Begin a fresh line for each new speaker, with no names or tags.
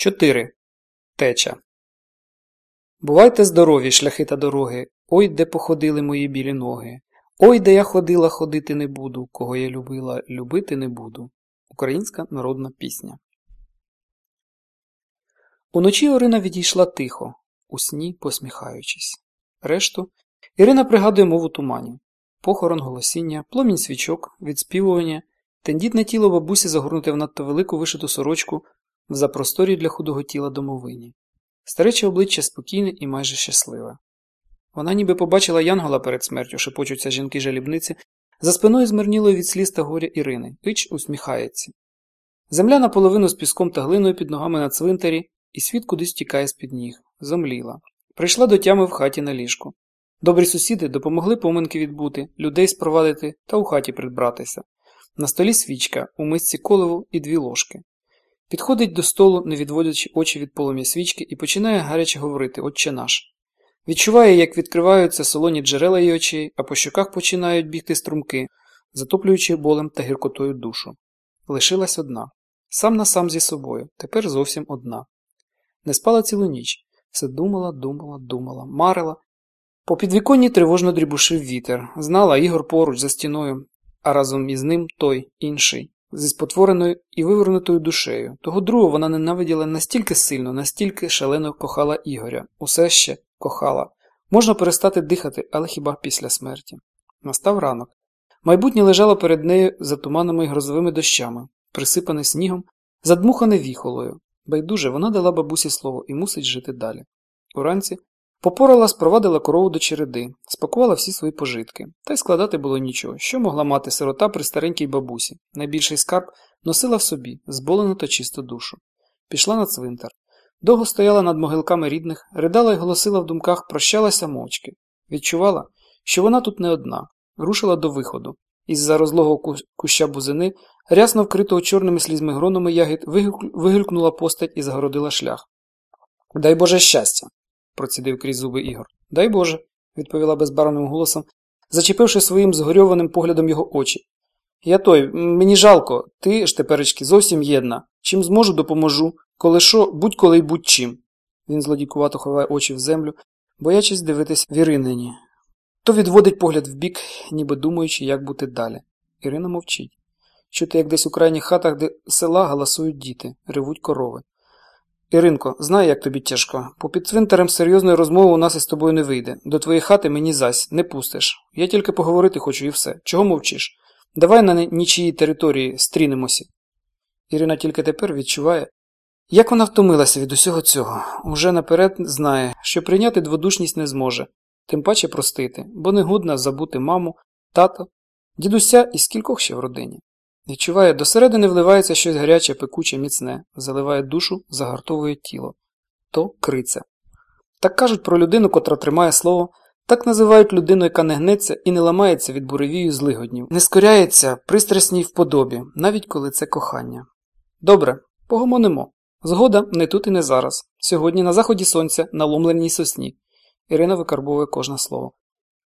4. Теча. Бувайте здорові, шляхи та дороги. Ой, де походили мої білі ноги. Ой, де я ходила, ходити не буду. Кого я любила, любити не буду. Українська народна пісня. Уночі Орина відійшла тихо, у сні посміхаючись. Решту Ірина пригадує мову тумані. Похорон голосіння, пломінь свічок, відспівування, тендітне тіло бабусі загорнуте в надто велику вишиту сорочку в запросторі для худого тіла домовині. Старече обличчя спокійне і майже щасливе. Вона ніби побачила Янгола перед смертю, шепочуться жінки жалібниці, за спиною змирнілої від сліз та горя Ірини. Ич усміхається. Земля наполовину з піском та глиною під ногами на цвинтарі, і світ кудись тікає з під ніг, зомліла. Прийшла до тями в хаті на ліжку. Добрі сусіди допомогли поминки відбути, людей спровадити та у хаті придбратися. На столі свічка, у мисці коливу і дві ложки. Підходить до столу, не відводячи очі від полум'я свічки, і починає гаряче говорити Отче наш. Відчуває, як відкриваються солоні джерела її очей, а по щоках починають бігти струмки, затоплюючи болем та гіркотою душу. Лишилась одна. Сам на сам зі собою, тепер зовсім одна. Не спала цілу ніч. Все думала, думала, думала, марила. По підвіконні тривожно дрібушив вітер. Знала Ігор поруч за стіною, а разом із ним той, інший, зі спотвореною і вивернутою душею. Того другого вона ненавиділа настільки сильно, настільки шалено кохала Ігоря. Усе ще кохала. Можна перестати дихати, але хіба після смерті. Настав ранок. Майбутнє лежало перед нею за туманами й грозовими дощами, присипане снігом, задмухане віхолою. Байдуже вона дала бабусі слово і мусить жити далі. Уранці попорала, спровадила корову до череди, спакувала всі свої пожитки, та й складати було нічого, що могла мати сирота при старенькій бабусі. Найбільший скарб носила в собі, зболену та чисту душу. Пішла на цвинтар. Довго стояла над могилками рідних, ридала й голосила в думках, прощалася мовчки. Відчувала, що вона тут не одна, рушила до виходу. Із-за розлогого куща бузини, рясно вкритого чорними слізьми гронами ягід, вигулькнула постать і загородила шлях. Дай Боже щастя, процідив крізь зуби Ігор. Дай Боже, відповіла безбарвним голосом, зачепивши своїм згорьованим поглядом його очі. Я той, мені жалко, ти ж теперечки зовсім єдна. Чим зможу, допоможу. Коли що, будь-коли й будь чим. Він злодікувато ховає очі в землю, боячись дивитись в Іринині. То відводить погляд вбік, ніби думаючи, як бути далі. Ірина мовчить. Чути, як десь у крайніх хатах де села галасують діти, ревуть корови. Іринко, знаю, як тобі тяжко. По підцвинтарем серйозної розмови у нас із тобою не вийде. До твоєї хати мені зась, не пустиш. Я тільки поговорити хочу і все. Чого мовчиш? Давай на нічиїй території стрінемося. Ірина тільки тепер відчуває, як вона втомилася від усього цього, уже наперед знає, що прийняти дводушність не зможе, тим паче простити, бо не годна забути маму, тато, дідуся і скількох ще в родині. Відчуває, досередини вливається щось гаряче, пекуче, міцне, заливає душу, загартовує тіло. То криця. Так кажуть про людину, котра тримає слово, так називають людину, яка не гнеться і не ламається від буревію злигоднів, не скоряється пристрасній вподобі, навіть коли це кохання. Добре, погомонимо. Згода не тут і не зараз. Сьогодні на заході сонця, на ломленій сосні. Ірина викарбовує кожне слово.